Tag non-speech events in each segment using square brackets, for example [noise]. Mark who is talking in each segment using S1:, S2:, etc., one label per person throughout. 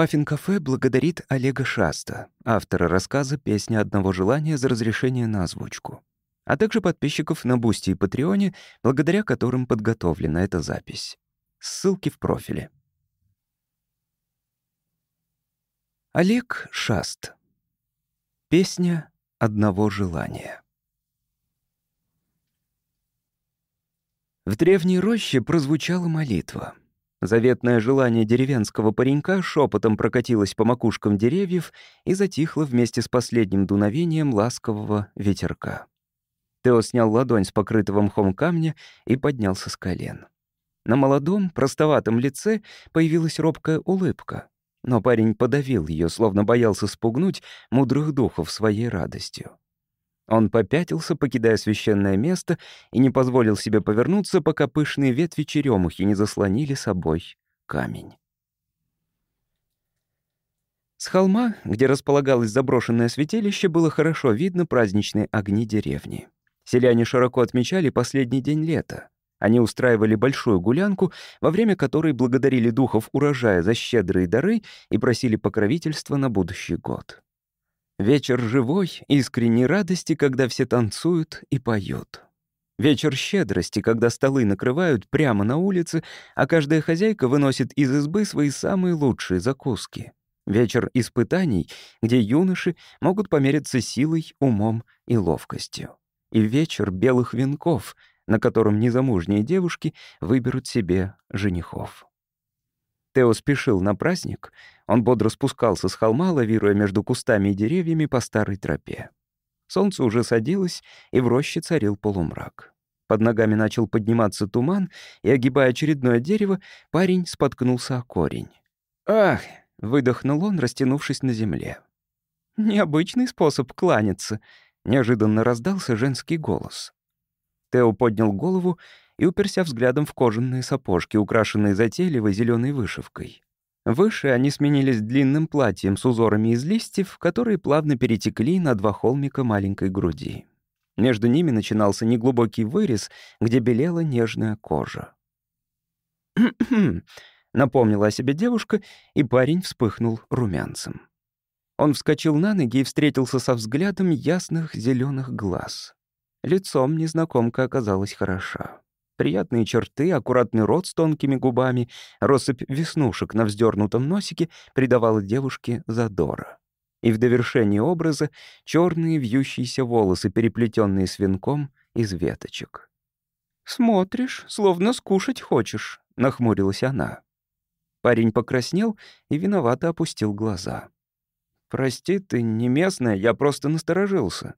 S1: Паффин-кафе благодарит Олега Шаста, автора рассказа «Песня одного желания» за разрешение на озвучку, а также подписчиков на Бусти и Патреоне, благодаря которым подготовлена эта запись. Ссылки в профиле. Олег Шаст. Песня одного желания. В древней роще прозвучала молитва. Заветное желание деревенского паренька шепотом прокатилось по макушкам деревьев и затихло вместе с последним дуновением ласкового ветерка. Тео снял ладонь с покрытого мхом камня и поднялся с колен. На молодом, простоватом лице появилась робкая улыбка, но парень подавил ее, словно боялся спугнуть мудрых духов своей радостью. Он попятился, покидая священное место, и не позволил себе повернуться, пока пышные ветви черемухи не заслонили собой камень. С холма, где располагалось заброшенное святилище, было хорошо видно праздничные огни деревни. Селяне широко отмечали последний день лета. Они устраивали большую гулянку, во время которой благодарили духов урожая за щедрые дары и просили покровительства на будущий год. Вечер живой, искренней радости, когда все танцуют и поют. Вечер щедрости, когда столы накрывают прямо на улице, а каждая хозяйка выносит из избы свои самые лучшие закуски. Вечер испытаний, где юноши могут помериться силой, умом и ловкостью. И вечер белых венков, на котором незамужние девушки выберут себе женихов. Тео спешил на праздник. Он бодро спускался с холма, лавируя между кустами и деревьями по старой тропе. Солнце уже садилось, и в роще царил полумрак. Под ногами начал подниматься туман, и, огибая очередное дерево, парень споткнулся о корень. «Ах!» — выдохнул он, растянувшись на земле. «Необычный способ кланяться», — неожиданно раздался женский голос. Тео поднял голову и уперся взглядом в кожаные сапожки, украшенные затейливой зеленой вышивкой. Выше они сменились длинным платьем с узорами из листьев, которые плавно перетекли на два холмика маленькой груди. Между ними начинался неглубокий вырез, где белела нежная кожа. [clears throat] напомнила о себе девушка, и парень вспыхнул румянцем. Он вскочил на ноги и встретился со взглядом ясных зеленых глаз. Лицом незнакомка оказалась хороша. Приятные черты, аккуратный рот с тонкими губами, россыпь веснушек на вздернутом носике придавала девушке задора. И в довершении образа черные вьющиеся волосы, переплетенные с венком из веточек. «Смотришь, словно скушать хочешь», — нахмурилась она. Парень покраснел и виновато опустил глаза. «Прости, ты не местная, я просто насторожился».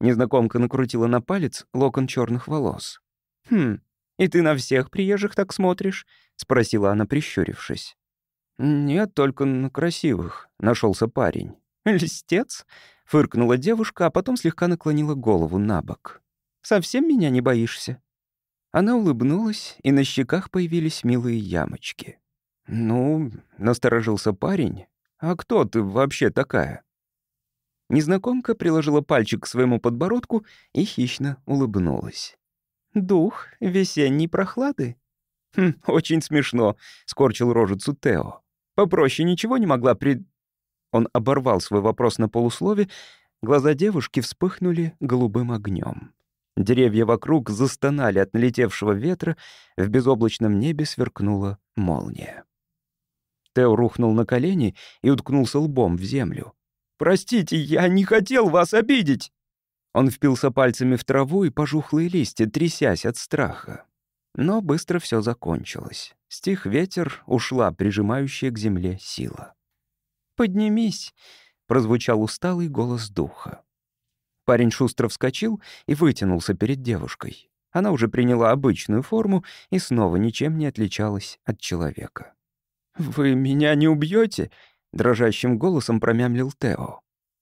S1: Незнакомка накрутила на палец локон черных волос. «Хм, и ты на всех приезжих так смотришь?» — спросила она, прищурившись. «Нет, только на красивых», — нашелся парень. «Льстец?» — фыркнула девушка, а потом слегка наклонила голову на бок. «Совсем меня не боишься?» Она улыбнулась, и на щеках появились милые ямочки. «Ну», — насторожился парень, — «а кто ты вообще такая?» Незнакомка приложила пальчик к своему подбородку и хищно улыбнулась. «Дух весенней прохлады?» «Хм, очень смешно», — скорчил рожицу Тео. «Попроще ничего не могла пред...» Он оборвал свой вопрос на полуслове, глаза девушки вспыхнули голубым огнем. Деревья вокруг застонали от налетевшего ветра, в безоблачном небе сверкнула молния. Тео рухнул на колени и уткнулся лбом в землю. «Простите, я не хотел вас обидеть!» Он впился пальцами в траву и пожухлые листья, трясясь от страха. Но быстро все закончилось. Стих ветер, ушла прижимающая к земле сила. «Поднимись!» — прозвучал усталый голос духа. Парень шустро вскочил и вытянулся перед девушкой. Она уже приняла обычную форму и снова ничем не отличалась от человека. «Вы меня не убьете? дрожащим голосом промямлил Тео.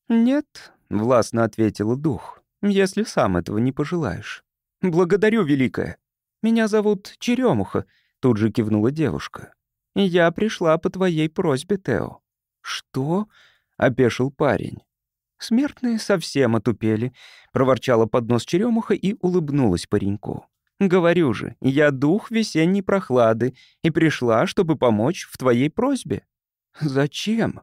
S1: «Нет», — властно ответила дух если сам этого не пожелаешь. Благодарю, Великая. Меня зовут Черемуха, тут же кивнула девушка. Я пришла по твоей просьбе, Тео. Что? опешил парень. Смертные совсем отупели, проворчала под нос Черемуха и улыбнулась пареньку. Говорю же, я дух весенней прохлады и пришла, чтобы помочь в твоей просьбе. «Зачем?»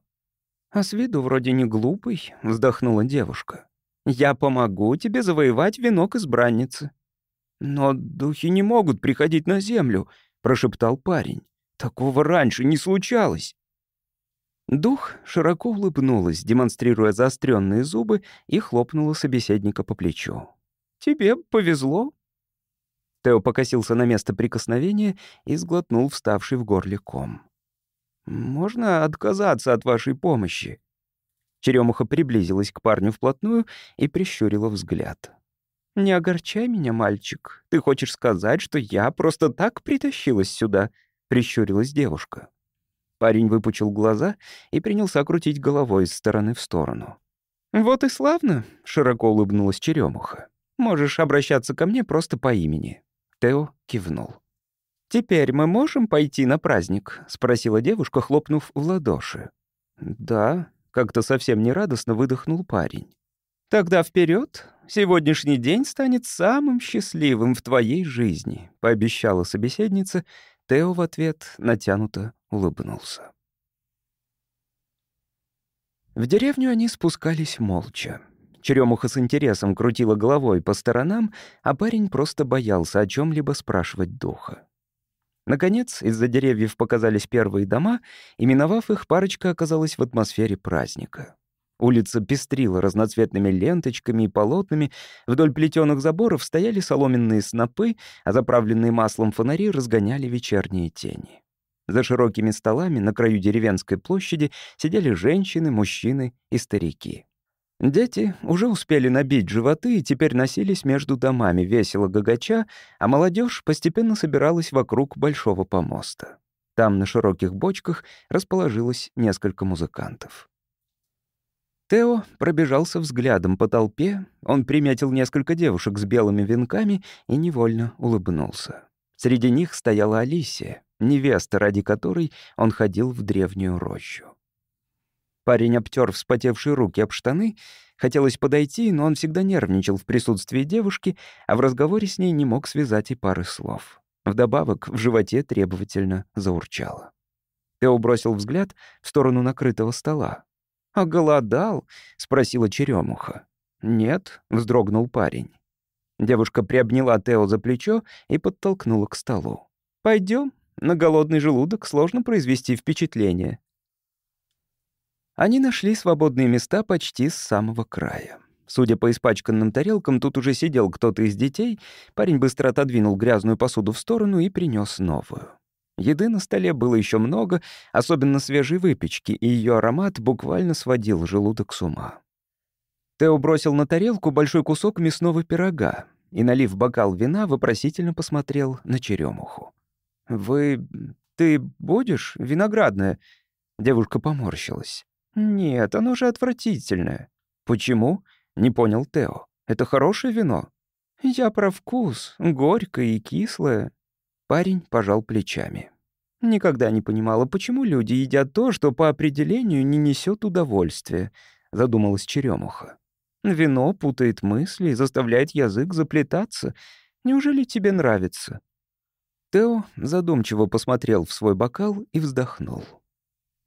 S1: «А с виду вроде не глупый», — вздохнула девушка. «Я помогу тебе завоевать венок избранницы». «Но духи не могут приходить на землю», — прошептал парень. «Такого раньше не случалось». Дух широко улыбнулась, демонстрируя заостренные зубы, и хлопнула собеседника по плечу. «Тебе повезло». Тео покосился на место прикосновения и сглотнул вставший в горле ком. «Можно отказаться от вашей помощи?» Черемуха приблизилась к парню вплотную и прищурила взгляд. «Не огорчай меня, мальчик. Ты хочешь сказать, что я просто так притащилась сюда?» — прищурилась девушка. Парень выпучил глаза и принялся крутить головой из стороны в сторону. «Вот и славно», — широко улыбнулась Черемуха. «Можешь обращаться ко мне просто по имени». Тео кивнул. «Теперь мы можем пойти на праздник?» — спросила девушка, хлопнув в ладоши. «Да», — как-то совсем нерадостно выдохнул парень. «Тогда вперед! Сегодняшний день станет самым счастливым в твоей жизни», — пообещала собеседница. Тео в ответ натянуто улыбнулся. В деревню они спускались молча. Черемуха с интересом крутила головой по сторонам, а парень просто боялся о чем либо спрашивать духа. Наконец, из-за деревьев показались первые дома, и, миновав их, парочка оказалась в атмосфере праздника. Улица пестрила разноцветными ленточками и полотнами, вдоль плетеных заборов стояли соломенные снопы, а заправленные маслом фонари разгоняли вечерние тени. За широкими столами на краю деревенской площади сидели женщины, мужчины и старики. Дети уже успели набить животы и теперь носились между домами, весело гагача, а молодежь постепенно собиралась вокруг большого помоста. Там на широких бочках расположилось несколько музыкантов. Тео пробежался взглядом по толпе, он приметил несколько девушек с белыми венками и невольно улыбнулся. Среди них стояла Алисия, невеста, ради которой он ходил в древнюю рощу. Парень обтер вспотевшие руки об штаны. Хотелось подойти, но он всегда нервничал в присутствии девушки, а в разговоре с ней не мог связать и пары слов. Вдобавок в животе требовательно заурчало. Тео бросил взгляд в сторону накрытого стола. «А голодал?» — спросила черемуха. «Нет», — вздрогнул парень. Девушка приобняла Тео за плечо и подтолкнула к столу. Пойдем, на голодный желудок сложно произвести впечатление». Они нашли свободные места почти с самого края. Судя по испачканным тарелкам, тут уже сидел кто-то из детей. Парень быстро отодвинул грязную посуду в сторону и принес новую. Еды на столе было еще много, особенно свежей выпечки, и ее аромат буквально сводил желудок с ума. Тео бросил на тарелку большой кусок мясного пирога и, налив бокал вина, вопросительно посмотрел на черемуху. «Вы... ты будешь виноградное?» Девушка поморщилась. «Нет, оно же отвратительное». «Почему?» — не понял Тео. «Это хорошее вино?» «Я про вкус. Горькое и кислое». Парень пожал плечами. «Никогда не понимала, почему люди едят то, что по определению не несет удовольствия», — задумалась Черемуха. «Вино путает мысли и заставляет язык заплетаться. Неужели тебе нравится?» Тео задумчиво посмотрел в свой бокал и вздохнул.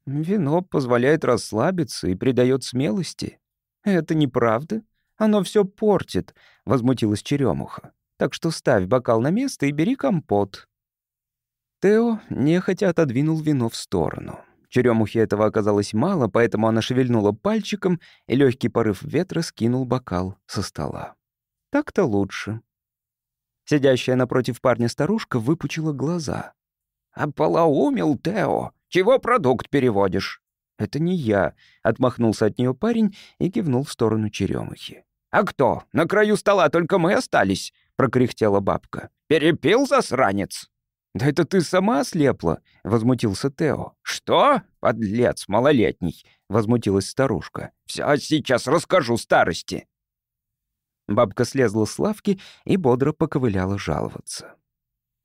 S1: «Вино позволяет расслабиться и придает смелости. Это неправда. Оно все портит», — возмутилась Черемуха. «Так что ставь бокал на место и бери компот». Тео нехотя отодвинул вино в сторону. Черемухе этого оказалось мало, поэтому она шевельнула пальчиком, и легкий порыв ветра скинул бокал со стола. «Так-то лучше», Сидящая напротив парня старушка выпучила глаза. «Ополоумел, Тео! Чего продукт переводишь?» «Это не я», — отмахнулся от нее парень и кивнул в сторону черемухи. «А кто? На краю стола только мы остались», — прокряхтела бабка. «Перепил, засранец?» «Да это ты сама ослепла», — возмутился Тео. «Что? Подлец малолетний», — возмутилась старушка. «Все сейчас расскажу старости». Бабка слезла с лавки и бодро поковыляла жаловаться.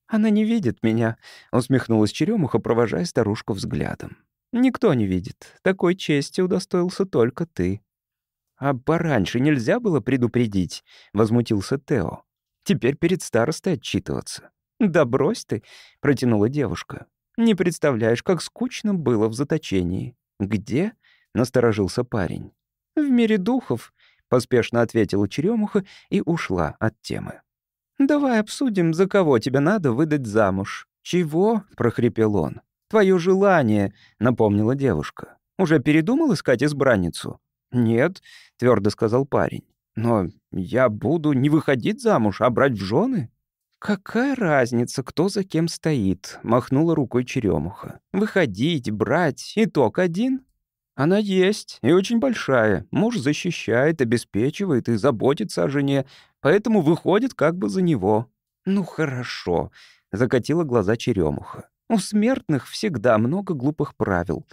S1: «Она не видит меня», — усмехнулась Черемуха, провожая старушку взглядом. «Никто не видит. Такой чести удостоился только ты». «А пораньше нельзя было предупредить», — возмутился Тео. «Теперь перед старостой отчитываться». «Да брось ты», — протянула девушка. Не представляешь, как скучно было в заточении». «Где?» — насторожился парень. «В мире духов», — поспешно ответила Черемуха и ушла от темы. «Давай обсудим, за кого тебе надо выдать замуж». «Чего?» — прохрипел он. «Твое желание», — напомнила девушка. «Уже передумал искать избранницу?» «Нет», — твердо сказал парень. «Но я буду не выходить замуж, а брать в жены?» «Какая разница, кто за кем стоит?» — махнула рукой черемуха. «Выходить, брать, итог один?» «Она есть, и очень большая. Муж защищает, обеспечивает и заботится о жене, поэтому выходит как бы за него». «Ну хорошо», — закатила глаза черемуха. «У смертных всегда много глупых правил.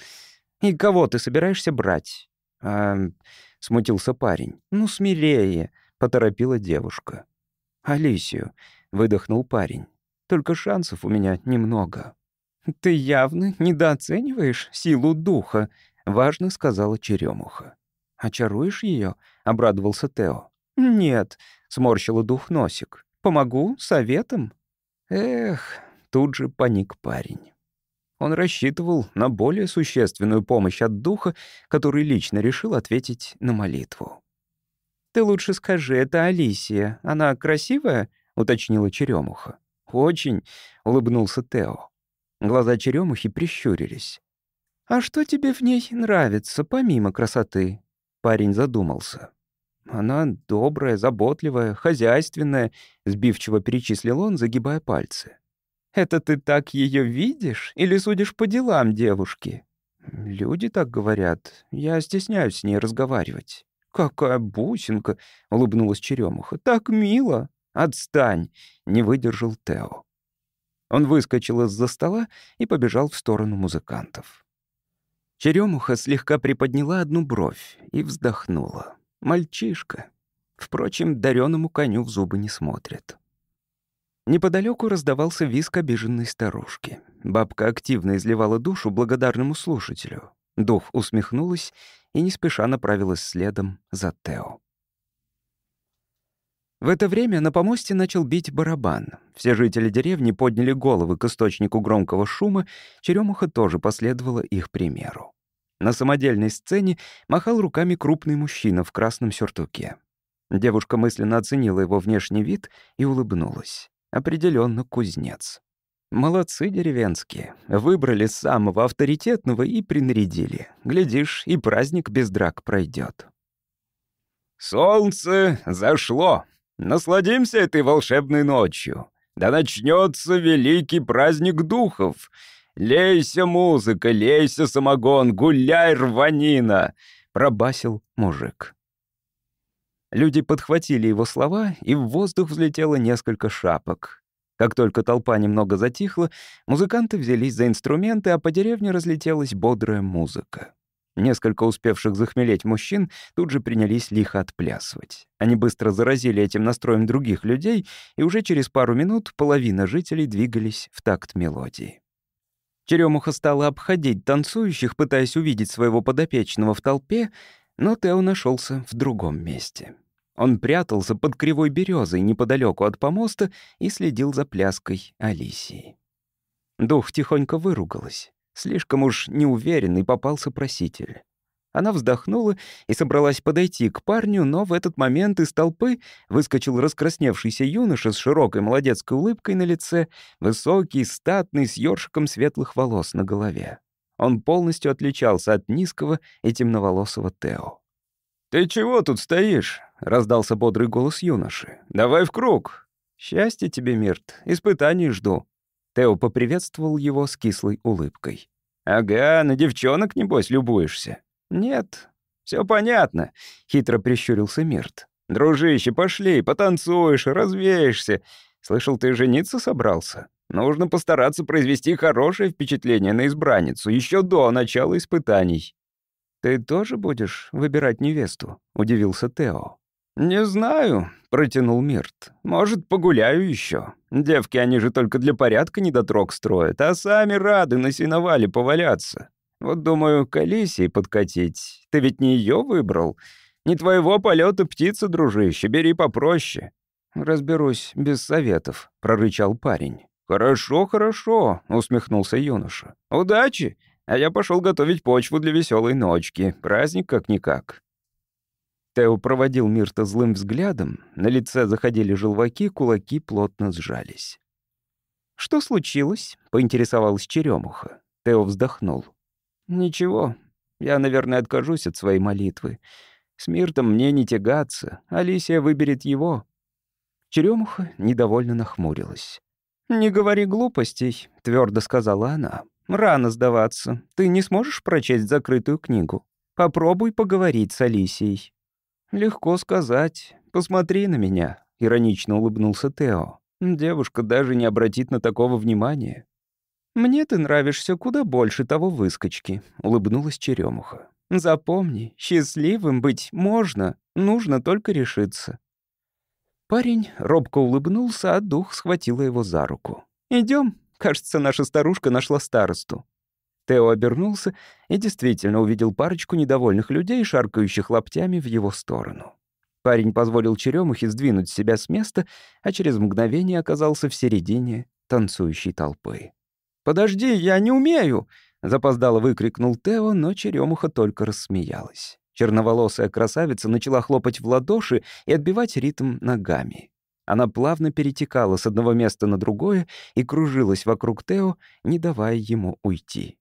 S1: И кого ты собираешься брать?» «А...» — смутился парень. «Ну, смелее», — поторопила девушка. «Алисию», выдохнул парень. «Только шансов у меня немного». «Ты явно недооцениваешь силу духа», — важно сказала Черемуха. «Очаруешь ее?» — обрадовался Тео. «Нет», — сморщила дух носик. «Помогу советом?» «Эх», — тут же паник парень. Он рассчитывал на более существенную помощь от духа, который лично решил ответить на молитву. «Ты лучше скажи, это Алисия. Она красивая?» — уточнила Черемуха. «Очень», — улыбнулся Тео. Глаза Черемухи прищурились. «А что тебе в ней нравится, помимо красоты?» Парень задумался. «Она добрая, заботливая, хозяйственная», — сбивчиво перечислил он, загибая пальцы. «Это ты так ее видишь или судишь по делам девушки?» «Люди так говорят. Я стесняюсь с ней разговаривать». «Какая бусинка!» — улыбнулась Черемуха. «Так мило!» «Отстань!» — не выдержал Тео. Он выскочил из-за стола и побежал в сторону музыкантов. Черемуха слегка приподняла одну бровь и вздохнула. «Мальчишка». Впрочем, дареному коню в зубы не смотрит. Неподалеку раздавался виск обиженной старушки. Бабка активно изливала душу благодарному слушателю. Дух усмехнулась и не спеша направилась следом за Тео. В это время на помосте начал бить барабан. Все жители деревни подняли головы к источнику громкого шума, черемуха тоже последовала их примеру. На самодельной сцене махал руками крупный мужчина в красном сюртуке. Девушка мысленно оценила его внешний вид и улыбнулась. Определенно кузнец. Молодцы деревенские. Выбрали самого авторитетного и принарядили. Глядишь, и праздник без драк пройдет.
S2: «Солнце зашло!» Насладимся этой волшебной ночью. Да начнется великий праздник духов. Лейся, музыка, лейся, самогон, гуляй, рванина!» — пробасил мужик.
S1: Люди подхватили его слова, и в воздух взлетело несколько шапок. Как только толпа немного затихла, музыканты взялись за инструменты, а по деревне разлетелась бодрая музыка. Несколько успевших захмелеть мужчин тут же принялись лихо отплясывать. Они быстро заразили этим настроем других людей, и уже через пару минут половина жителей двигались в такт мелодии. Черемуха стала обходить танцующих, пытаясь увидеть своего подопечного в толпе, но Тео нашелся в другом месте. Он прятался под кривой березой неподалеку от помоста и следил за пляской Алисии. Дух тихонько выругалась. Слишком уж неуверенный попался проситель. Она вздохнула и собралась подойти к парню, но в этот момент из толпы выскочил раскрасневшийся юноша с широкой молодецкой улыбкой на лице, высокий, статный, с ёршиком светлых волос на голове. Он полностью отличался от низкого и темноволосого Тео.
S2: «Ты чего тут стоишь?» — раздался бодрый голос юноши. «Давай в круг!»
S1: «Счастье тебе, Мирт, испытаний жду», Тео поприветствовал его с кислой улыбкой.
S2: «Ага, на девчонок, небось, любуешься?»
S1: «Нет, все понятно», — хитро прищурился Мирт.
S2: «Дружище, пошли, потанцуешь, развеешься. Слышал, ты жениться собрался? Нужно постараться произвести хорошее впечатление на избранницу еще до начала испытаний».
S1: «Ты тоже будешь выбирать невесту?» — удивился Тео.
S2: «Не знаю», — протянул Мирт. «Может, погуляю еще. Девки, они же только для порядка недотрог строят, а сами рады на сеновале поваляться. Вот думаю, к Алисии подкатить. Ты ведь не ее выбрал. Не твоего полета птица, дружище, бери попроще».
S1: «Разберусь без советов», — прорычал парень.
S2: «Хорошо, хорошо», — усмехнулся юноша. «Удачи! А я пошел готовить почву для веселой ночки. Праздник как-никак».
S1: Тео проводил Мирта злым взглядом, на лице заходили желваки, кулаки плотно сжались. «Что случилось?» — поинтересовалась Черемуха. Тео вздохнул. «Ничего, я, наверное, откажусь от своей молитвы. С Миртом мне не тягаться, Алисия выберет его». Черемуха недовольно нахмурилась. «Не говори глупостей», — твердо сказала она. «Рано сдаваться. Ты не сможешь прочесть закрытую книгу? Попробуй поговорить с Алисией». «Легко сказать. Посмотри на меня», — иронично улыбнулся Тео. «Девушка даже не обратит на такого внимания». «Мне ты нравишься куда больше того выскочки», — улыбнулась Черемуха. «Запомни, счастливым быть можно, нужно только решиться». Парень робко улыбнулся, а дух схватила его за руку. Идем, кажется, наша старушка нашла старосту». Тео обернулся и действительно увидел парочку недовольных людей, шаркающих лаптями в его сторону. Парень позволил черемухе сдвинуть себя с места, а через мгновение оказался в середине танцующей толпы. «Подожди, я не умею!» — запоздало выкрикнул Тео, но черемуха только рассмеялась. Черноволосая красавица начала хлопать в ладоши и отбивать ритм ногами. Она плавно перетекала с одного места на другое и кружилась вокруг Тео, не давая ему уйти.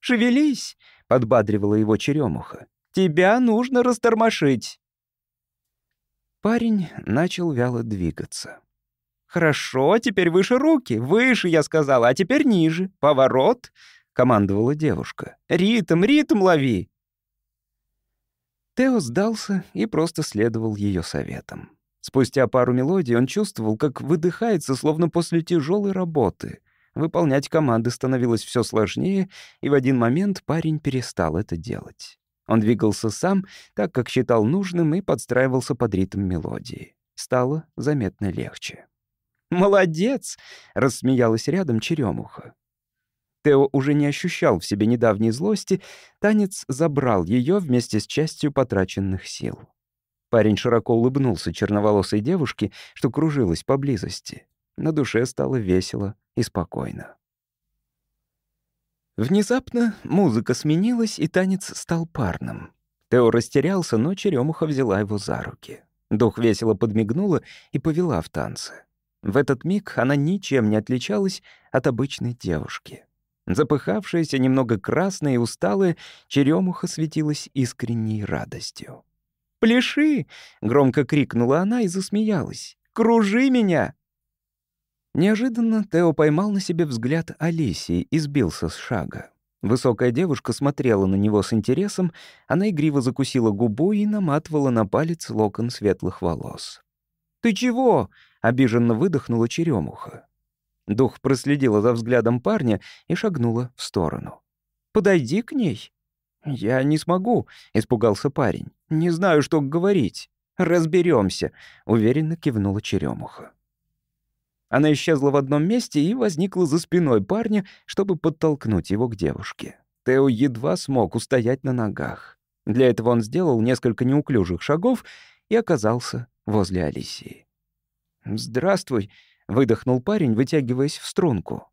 S1: «Шевелись!» — подбадривала его черемуха. «Тебя нужно растормошить!» Парень начал вяло двигаться. «Хорошо, теперь выше руки. Выше, я сказала, а теперь ниже. Поворот!» — командовала девушка. «Ритм, ритм лови!» Тео сдался и просто следовал ее советам. Спустя пару мелодий он чувствовал, как выдыхается, словно после тяжелой работы. Выполнять команды становилось все сложнее, и в один момент парень перестал это делать. Он двигался сам, так как считал нужным, и подстраивался под ритм мелодии. Стало заметно легче. «Молодец!» — рассмеялась рядом черемуха. Тео уже не ощущал в себе недавней злости, танец забрал ее вместе с частью потраченных сил. Парень широко улыбнулся черноволосой девушке, что кружилась поблизости. На душе стало весело и спокойно. Внезапно музыка сменилась, и танец стал парным. Тео растерялся, но черемуха взяла его за руки. Дух весело подмигнула и повела в танце. В этот миг она ничем не отличалась от обычной девушки. Запыхавшаяся, немного красная и усталая, черемуха светилась искренней радостью. «Пляши!» — громко крикнула она и засмеялась. «Кружи меня!» Неожиданно Тео поймал на себе взгляд Алисии и сбился с шага. Высокая девушка смотрела на него с интересом, она игриво закусила губу и наматывала на палец локон светлых волос. «Ты чего?» — обиженно выдохнула черемуха. Дух проследила за взглядом парня и шагнула в сторону. «Подойди к ней». «Я не смогу», — испугался парень. «Не знаю, что говорить». Разберемся, уверенно кивнула черемуха. Она исчезла в одном месте и возникла за спиной парня, чтобы подтолкнуть его к девушке. Тео едва смог устоять на ногах. Для этого он сделал несколько неуклюжих шагов и оказался возле Алисии. «Здравствуй», — выдохнул парень, вытягиваясь в струнку.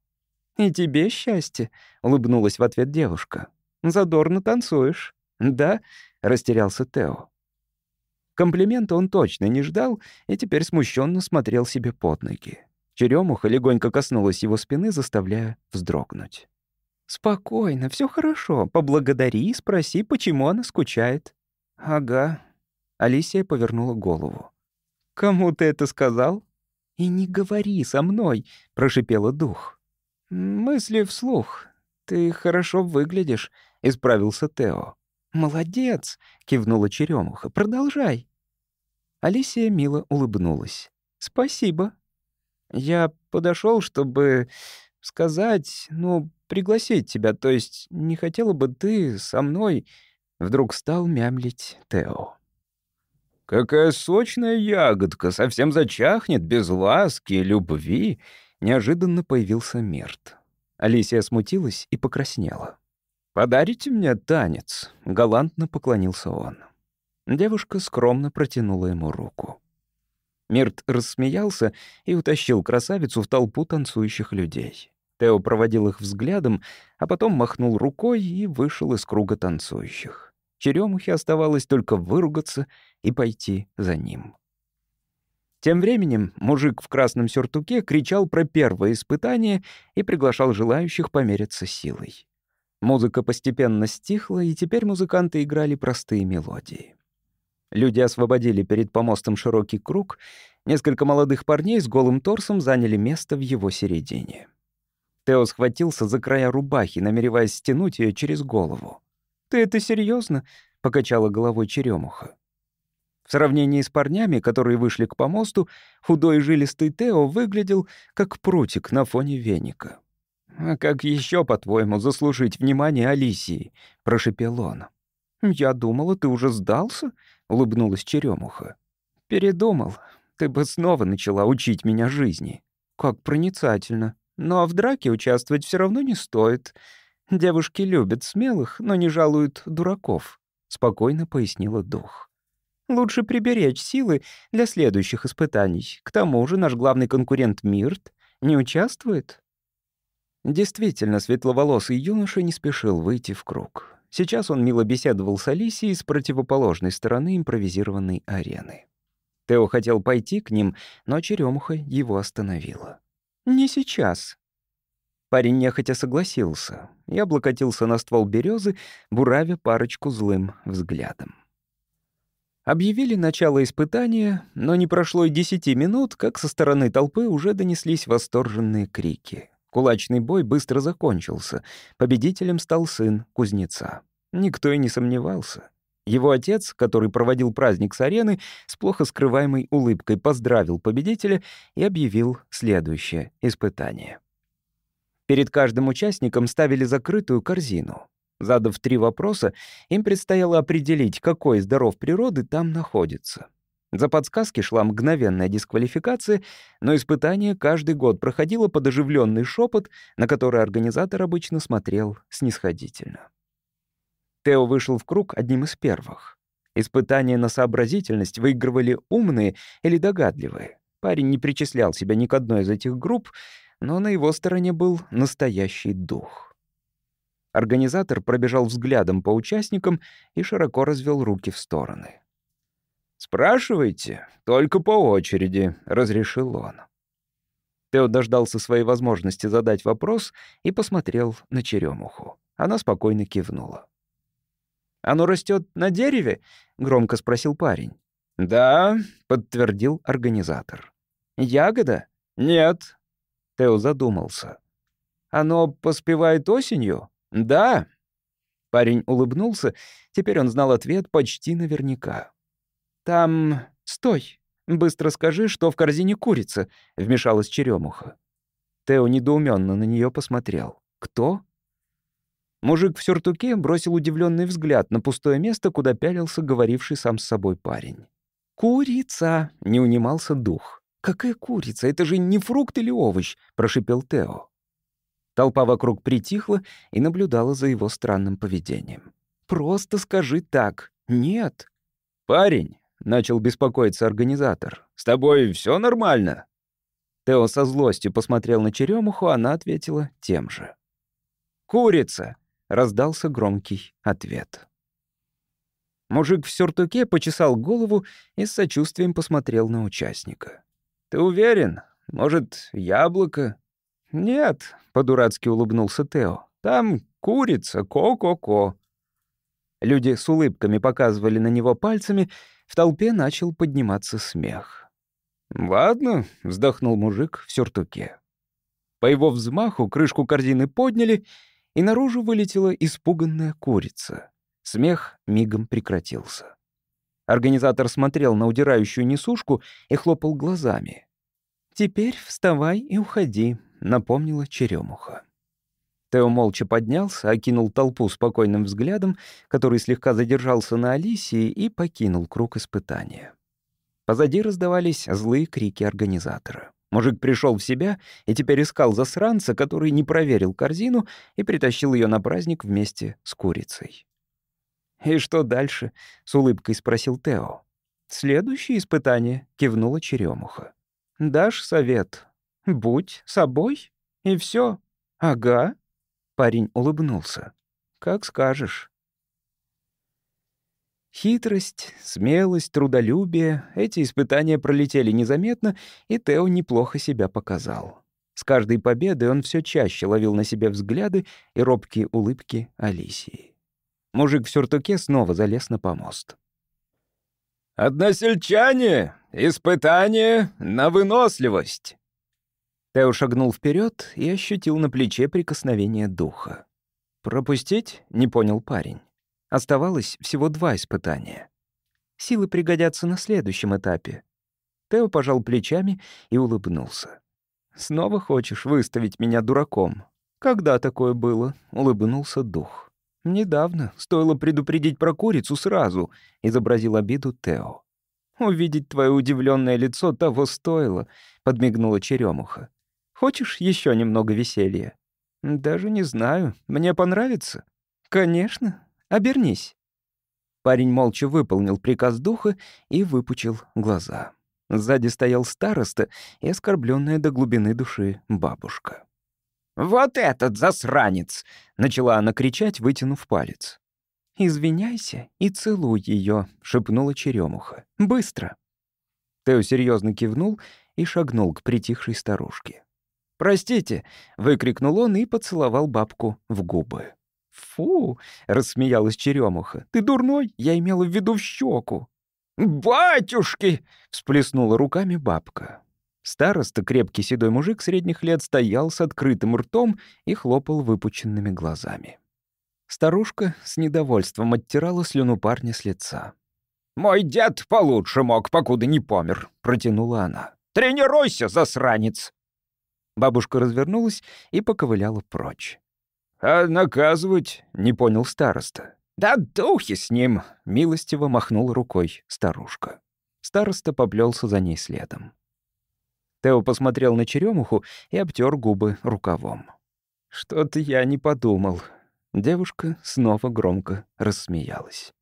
S1: «И тебе счастье», — улыбнулась в ответ девушка. Задорно танцуешь». «Да?» — растерялся Тео. Комплимента он точно не ждал и теперь смущенно смотрел себе под ноги. Черемуха легонько коснулась его спины, заставляя вздрогнуть. «Спокойно, все хорошо. Поблагодари и спроси, почему она скучает». «Ага». Алисия повернула голову. «Кому ты это сказал?» «И не говори со мной», — прошипела дух. «Мысли вслух. Ты хорошо выглядишь. — исправился Тео. «Молодец!» — кивнула Черемуха. «Продолжай!» Алисия мило улыбнулась. «Спасибо. Я подошел, чтобы сказать, ну, пригласить тебя, то есть не хотела бы ты со мной...» Вдруг стал мямлить Тео.
S2: «Какая сочная ягодка, совсем зачахнет, без ласки и любви!» Неожиданно появился Мирт.
S1: Алисия смутилась и покраснела. «Подарите мне танец?» — галантно поклонился он. Девушка скромно протянула ему руку. Мирт рассмеялся и утащил красавицу в толпу танцующих людей. Тео проводил их взглядом, а потом махнул рукой и вышел из круга танцующих. Черемухе оставалось только выругаться и пойти за ним. Тем временем мужик в красном сюртуке кричал про первое испытание и приглашал желающих помериться силой. Музыка постепенно стихла, и теперь музыканты играли простые мелодии. Люди освободили перед помостом широкий круг, несколько молодых парней с голым торсом заняли место в его середине. Тео схватился за края рубахи, намереваясь стянуть ее через голову. «Ты это серьезно? покачала головой черемуха. В сравнении с парнями, которые вышли к помосту, худой жилистый Тео выглядел как прутик на фоне веника. «А как еще, по-твоему, заслужить внимание Алисии?» — прошепел он. «Я думала, ты уже сдался?» — улыбнулась Черемуха. «Передумал. Ты бы снова начала учить меня жизни. Как проницательно. Но в драке участвовать все равно не стоит. Девушки любят смелых, но не жалуют дураков», — спокойно пояснила дух. «Лучше приберечь силы для следующих испытаний. К тому же наш главный конкурент Мирт не участвует». Действительно, светловолосый юноша не спешил выйти в круг. Сейчас он мило беседовал с Алисией с противоположной стороны импровизированной арены. Тео хотел пойти к ним, но черемуха его остановила. «Не сейчас». Парень нехотя согласился и облокотился на ствол березы, буравя парочку злым взглядом. Объявили начало испытания, но не прошло и десяти минут, как со стороны толпы уже донеслись восторженные крики. Кулачный бой быстро закончился. Победителем стал сын кузнеца. Никто и не сомневался. Его отец, который проводил праздник с арены, с плохо скрываемой улыбкой поздравил победителя и объявил следующее испытание. Перед каждым участником ставили закрытую корзину. Задав три вопроса, им предстояло определить, какой из даров природы там находится. За подсказки шла мгновенная дисквалификация, но испытание каждый год проходило под оживленный шепот, на который организатор обычно смотрел снисходительно. Тео вышел в круг одним из первых. Испытания на сообразительность выигрывали умные или догадливые. Парень не причислял себя ни к одной из этих групп, но на его стороне был настоящий дух. Организатор пробежал взглядом по участникам и широко развел руки в стороны. «Спрашивайте, только по очереди», — разрешил он. Тео дождался своей возможности задать вопрос и посмотрел на черемуху. Она спокойно кивнула. «Оно растет на дереве?» — громко спросил парень. «Да», — подтвердил организатор. «Ягода?» «Нет». Тео задумался. «Оно поспевает осенью?» «Да». Парень улыбнулся. Теперь он знал ответ почти наверняка. «Там... Стой! Быстро скажи, что в корзине курица», — вмешалась черемуха. Тео недоуменно на нее посмотрел. «Кто?» Мужик в сюртуке бросил удивленный взгляд на пустое место, куда пялился говоривший сам с собой парень. «Курица!» — не унимался дух. «Какая курица? Это же не фрукт или овощ!» — прошипел Тео. Толпа вокруг притихла и наблюдала за его странным поведением. «Просто скажи так. Нет». «Парень, — начал беспокоиться организатор. «С тобой все нормально?» Тео со злостью посмотрел на черемуху, она ответила тем же. «Курица!» — раздался громкий ответ. Мужик в сюртуке почесал голову и с сочувствием посмотрел на участника. «Ты уверен? Может, яблоко?» «Нет», — по-дурацки улыбнулся Тео. «Там курица, ко-ко-ко». Люди с улыбками показывали на него пальцами, в толпе начал подниматься смех. «Ладно», — вздохнул мужик в сюртуке. По его взмаху крышку корзины подняли, и наружу вылетела испуганная курица. Смех мигом прекратился. Организатор смотрел на удирающую несушку и хлопал глазами. «Теперь вставай и уходи», — напомнила черемуха. Тео молча поднялся, окинул толпу спокойным взглядом, который слегка задержался на Алисии и покинул круг испытания. Позади раздавались злые крики организатора. Мужик пришел в себя и теперь искал засранца, который не проверил корзину и притащил ее на праздник вместе с курицей. «И что дальше?» — с улыбкой спросил Тео. «Следующее испытание», — кивнула черемуха. «Дашь совет? Будь собой, и все. Ага». Парень улыбнулся. «Как скажешь». Хитрость, смелость, трудолюбие — эти испытания пролетели незаметно, и Тео неплохо себя показал. С каждой победой он все чаще ловил на себе взгляды и робкие улыбки Алисии. Мужик в сюртуке снова залез на помост.
S2: «Односельчане! Испытание на выносливость!»
S1: Тео шагнул вперед и ощутил на плече прикосновение духа. «Пропустить?» — не понял парень. Оставалось всего два испытания. Силы пригодятся на следующем этапе. Тео пожал плечами и улыбнулся. «Снова хочешь выставить меня дураком?» «Когда такое было?» — улыбнулся дух. «Недавно. Стоило предупредить про курицу сразу», — изобразил обиду Тео. «Увидеть твое удивленное лицо того стоило», — подмигнула черемуха. «Хочешь еще немного веселья?» «Даже не знаю. Мне понравится?» «Конечно. Обернись». Парень молча выполнил приказ духа и выпучил глаза. Сзади стоял староста и оскорбленная до глубины души бабушка.
S2: «Вот этот засранец!» — начала она кричать, вытянув палец.
S1: «Извиняйся и целуй ее», — шепнула черемуха. «Быстро!» Тео серьезно кивнул и шагнул к притихшей старушке. «Простите!» — выкрикнул он и поцеловал бабку в губы. «Фу!» — рассмеялась черемуха. «Ты дурной? Я имела в виду в щеку!»
S2: «Батюшки!» — всплеснула руками бабка.
S1: Староста, крепкий седой мужик средних лет, стоял с открытым ртом и хлопал выпученными глазами. Старушка с недовольством оттирала слюну парня с лица.
S2: «Мой дед получше мог, покуда не помер», — протянула она. «Тренируйся, засранец!»
S1: Бабушка развернулась и поковыляла прочь.
S2: «А наказывать?» — не понял староста.
S1: «Да духи с ним!» — милостиво махнула рукой старушка. Староста поплелся за ней следом. Тео посмотрел на черемуху и обтер губы рукавом. «Что-то я не подумал». Девушка снова громко рассмеялась.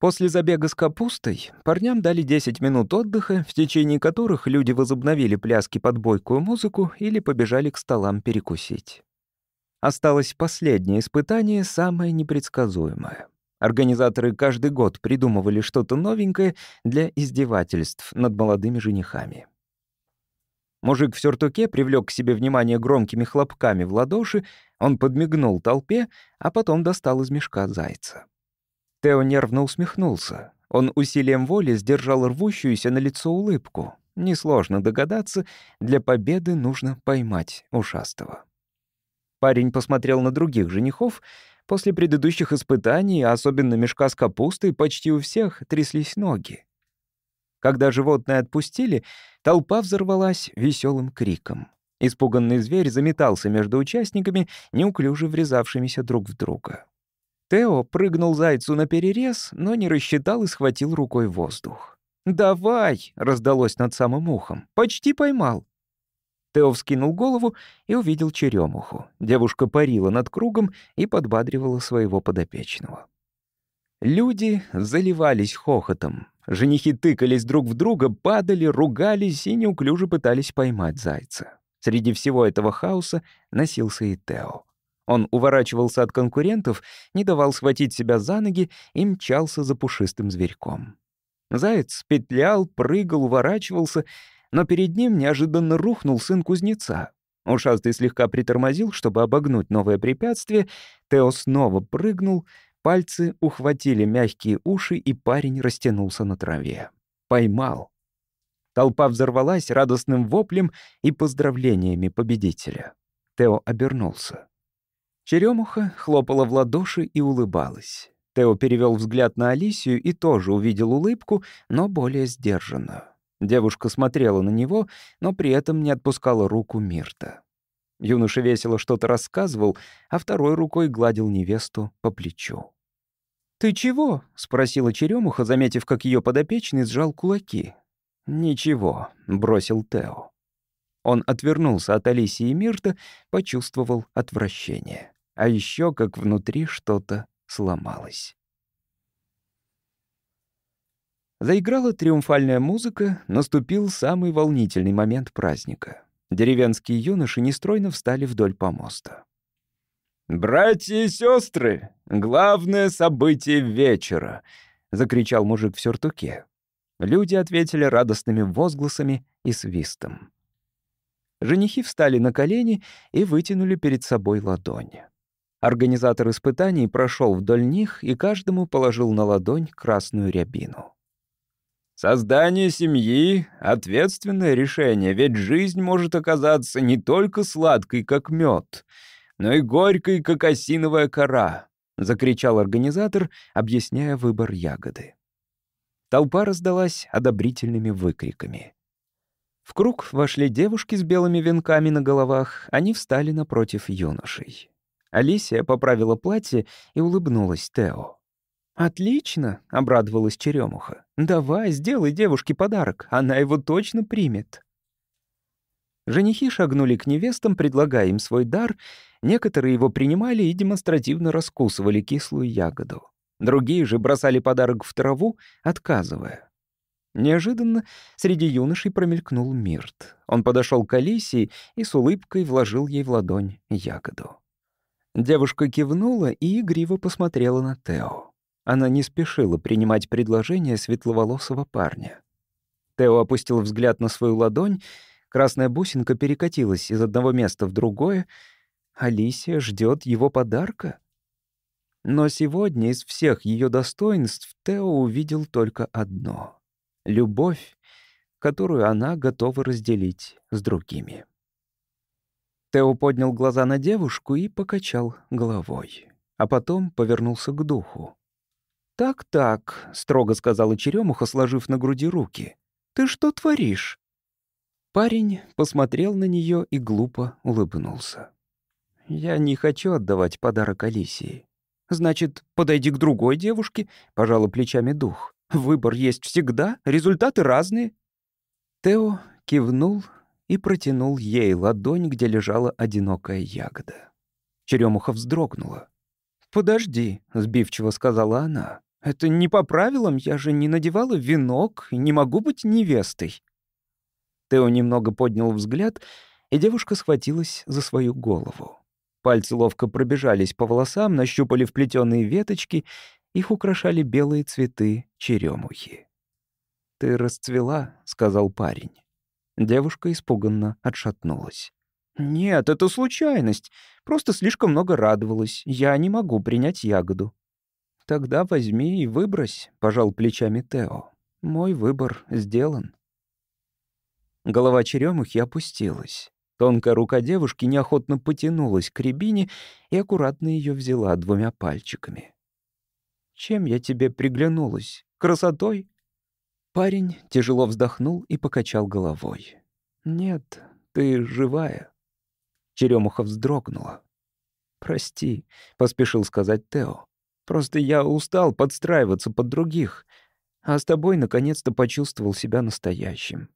S1: После забега с капустой парням дали 10 минут отдыха, в течение которых люди возобновили пляски под бойкую музыку или побежали к столам перекусить. Осталось последнее испытание, самое непредсказуемое. Организаторы каждый год придумывали что-то новенькое для издевательств над молодыми женихами. Мужик в сюртуке привлек к себе внимание громкими хлопками в ладоши, он подмигнул толпе, а потом достал из мешка зайца. Тео нервно усмехнулся. Он усилием воли сдержал рвущуюся на лицо улыбку. Несложно догадаться, для победы нужно поймать ушастого. Парень посмотрел на других женихов. После предыдущих испытаний, особенно мешка с капустой, почти у всех тряслись ноги. Когда животное отпустили, толпа взорвалась веселым криком. Испуганный зверь заметался между участниками, неуклюже врезавшимися друг в друга. Тео прыгнул зайцу на перерез, но не рассчитал и схватил рукой воздух. «Давай!» — раздалось над самым ухом. «Почти поймал!» Тео вскинул голову и увидел черемуху. Девушка парила над кругом и подбадривала своего подопечного. Люди заливались хохотом. Женихи тыкались друг в друга, падали, ругались и неуклюже пытались поймать зайца. Среди всего этого хаоса носился и Тео. Он уворачивался от конкурентов, не давал схватить себя за ноги и мчался за пушистым зверьком. Заяц петлял, прыгал, уворачивался, но перед ним неожиданно рухнул сын кузнеца. Ушастый слегка притормозил, чтобы обогнуть новое препятствие. Тео снова прыгнул, пальцы ухватили мягкие уши, и парень растянулся на траве. Поймал. Толпа взорвалась радостным воплем и поздравлениями победителя. Тео обернулся. Черемуха хлопала в ладоши и улыбалась. Тео перевел взгляд на Алисию и тоже увидел улыбку, но более сдержанную. Девушка смотрела на него, но при этом не отпускала руку Мирта. Юноша весело что-то рассказывал, а второй рукой гладил невесту по плечу. «Ты чего?» — спросила Черемуха, заметив, как ее подопечный сжал кулаки. «Ничего», — бросил Тео. Он отвернулся от Алисии и Мирта, почувствовал отвращение а еще как внутри что-то сломалось. Заиграла триумфальная музыка, наступил самый волнительный момент праздника. Деревенские юноши нестройно встали вдоль помоста.
S2: «Братья и сестры, главное событие вечера!» — закричал мужик в сюртуке.
S1: Люди ответили радостными возгласами и свистом. Женихи встали на колени и вытянули перед собой ладони. Организатор испытаний прошел вдоль них и каждому положил на ладонь красную рябину.
S2: Создание семьи — ответственное решение, ведь жизнь может оказаться не только сладкой, как мед, но и горькой, как осиновая кора, — закричал организатор, объясняя выбор ягоды. Толпа раздалась одобрительными выкриками. В круг вошли девушки с белыми венками на головах, они встали напротив юношей. Алисия поправила платье и улыбнулась Тео. «Отлично!» — обрадовалась Черемуха. «Давай, сделай девушке подарок, она его точно примет». Женихи шагнули к невестам, предлагая им свой дар. Некоторые его принимали и демонстративно раскусывали кислую ягоду. Другие же бросали подарок в траву, отказывая. Неожиданно среди юношей промелькнул Мирт. Он подошел к Алисии и с улыбкой вложил ей в ладонь ягоду. Девушка кивнула и игриво посмотрела на Тео. Она не спешила принимать предложение светловолосого парня. Тео опустил взгляд на свою ладонь, красная бусинка перекатилась из одного места в другое. Алисия ждет его подарка? Но сегодня из всех ее достоинств Тео увидел только одно — любовь, которую она готова разделить с другими. Тео поднял глаза на девушку и покачал головой, а потом повернулся к духу. «Так-так», — строго сказала Черемуха, сложив на груди руки. «Ты что творишь?» Парень посмотрел на нее и глупо улыбнулся. «Я не хочу отдавать подарок Алисии». «Значит, подойди к другой девушке», — пожала плечами дух. «Выбор есть всегда, результаты разные». Тео кивнул и протянул ей ладонь, где лежала одинокая ягода. Черемуха вздрогнула. «Подожди», — сбивчиво сказала она. Это не по правилам, я же не надевала венок и не могу быть невестой. Тео немного поднял взгляд, и девушка схватилась за свою голову. Пальцы ловко пробежались по волосам, нащупали вплетенные веточки, их украшали белые цветы черемухи. «Ты расцвела», — сказал парень. Девушка испуганно отшатнулась. «Нет, это случайность. Просто слишком много радовалась. Я не могу принять ягоду». «Тогда возьми и выбрось», — пожал плечами Тео. «Мой выбор сделан». Голова черемухи опустилась. Тонкая рука девушки неохотно потянулась к рябине и аккуратно ее взяла двумя пальчиками. «Чем я тебе приглянулась? Красотой?» Парень тяжело вздохнул и покачал головой. «Нет, ты живая». Черемуха вздрогнула. «Прости», — поспешил сказать Тео. Просто я устал подстраиваться под других, а с тобой наконец-то почувствовал себя настоящим.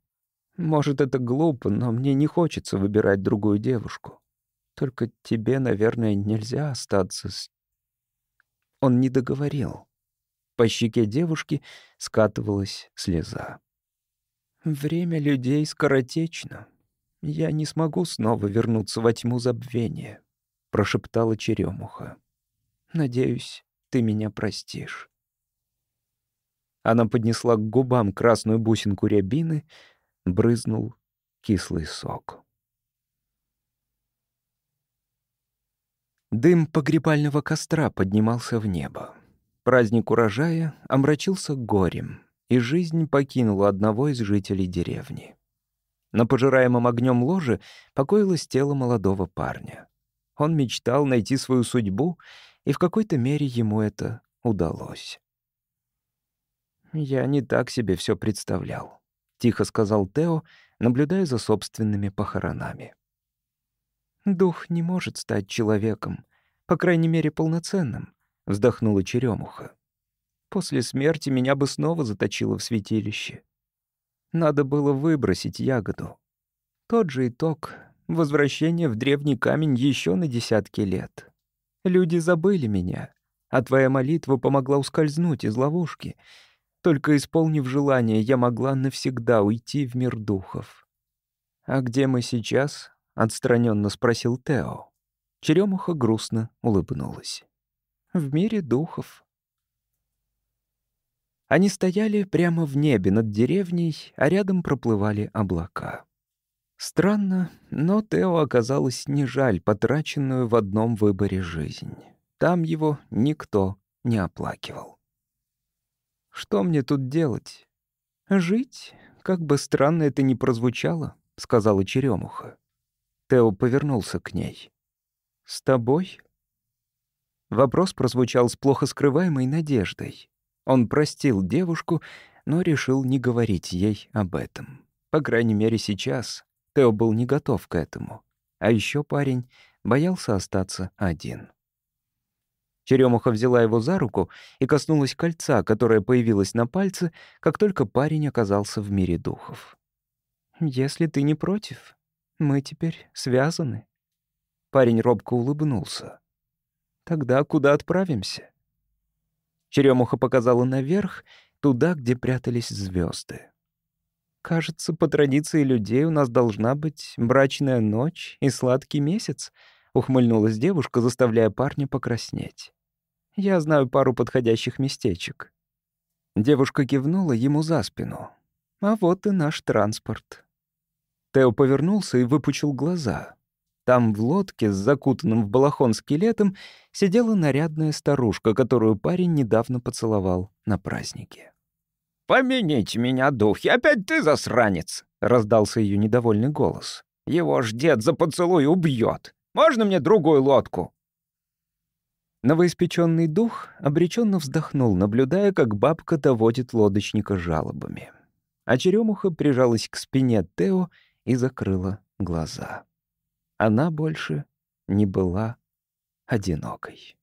S2: Может, это глупо, но мне не хочется выбирать другую девушку. Только тебе, наверное, нельзя остаться с... Он не договорил. По щеке девушки скатывалась слеза. Время людей скоротечно. Я не смогу снова вернуться во тьму забвения, прошептала черемуха. Надеюсь, ты меня простишь». Она поднесла к губам красную бусинку рябины, брызнул кислый сок. Дым погребального костра поднимался в небо. Праздник урожая омрачился горем, и жизнь покинула одного из жителей деревни. На пожираемом огнем ложе покоилось тело молодого парня. Он мечтал найти свою судьбу и в какой-то мере ему это удалось. «Я не так себе все представлял», — тихо сказал Тео, наблюдая за собственными похоронами. «Дух не может стать человеком, по крайней мере, полноценным», — вздохнула Черемуха. «После смерти меня бы снова заточило в святилище. Надо было выбросить ягоду. Тот же итог — возвращение в древний камень еще на десятки лет. Люди забыли меня, а твоя молитва помогла ускользнуть из ловушки.
S1: Только исполнив желание, я могла навсегда уйти в мир духов. «А где мы сейчас?» — отстраненно спросил Тео. Черемуха грустно улыбнулась. «В мире духов». Они стояли прямо в небе над деревней, а рядом проплывали облака. Странно, но Тео оказалось не жаль потраченную в одном выборе жизнь. Там его никто не оплакивал. Что мне тут делать? Жить, как бы странно это ни прозвучало, сказала Черемуха. Тео повернулся к ней. С тобой? Вопрос прозвучал с плохо скрываемой надеждой. Он простил девушку, но решил не говорить ей об этом. По крайней мере, сейчас, Тео был не готов к этому. А еще парень боялся остаться один. Черемуха взяла его за руку и коснулась кольца, которое появилось на пальце, как только парень оказался в мире духов. «Если ты не против, мы теперь связаны». Парень робко улыбнулся. «Тогда куда отправимся?» Черемуха показала наверх, туда, где прятались звезды. Кажется, по традиции людей у нас должна быть брачная ночь и сладкий месяц, ухмыльнулась девушка, заставляя парня покраснеть. Я знаю пару подходящих местечек. Девушка кивнула ему за спину. А вот и наш транспорт. Тео повернулся и выпучил глаза. Там в лодке с закутанным в балахон скелетом сидела нарядная старушка, которую парень недавно поцеловал на празднике.
S2: «Помяните меня, духи, опять ты засранец!» — раздался ее недовольный голос. «Его ж дед за поцелуй убьет. Можно мне другую лодку?»
S1: Новоиспеченный дух обреченно вздохнул, наблюдая, как бабка доводит лодочника жалобами. А черемуха прижалась к спине Тео и закрыла глаза. Она больше не была одинокой.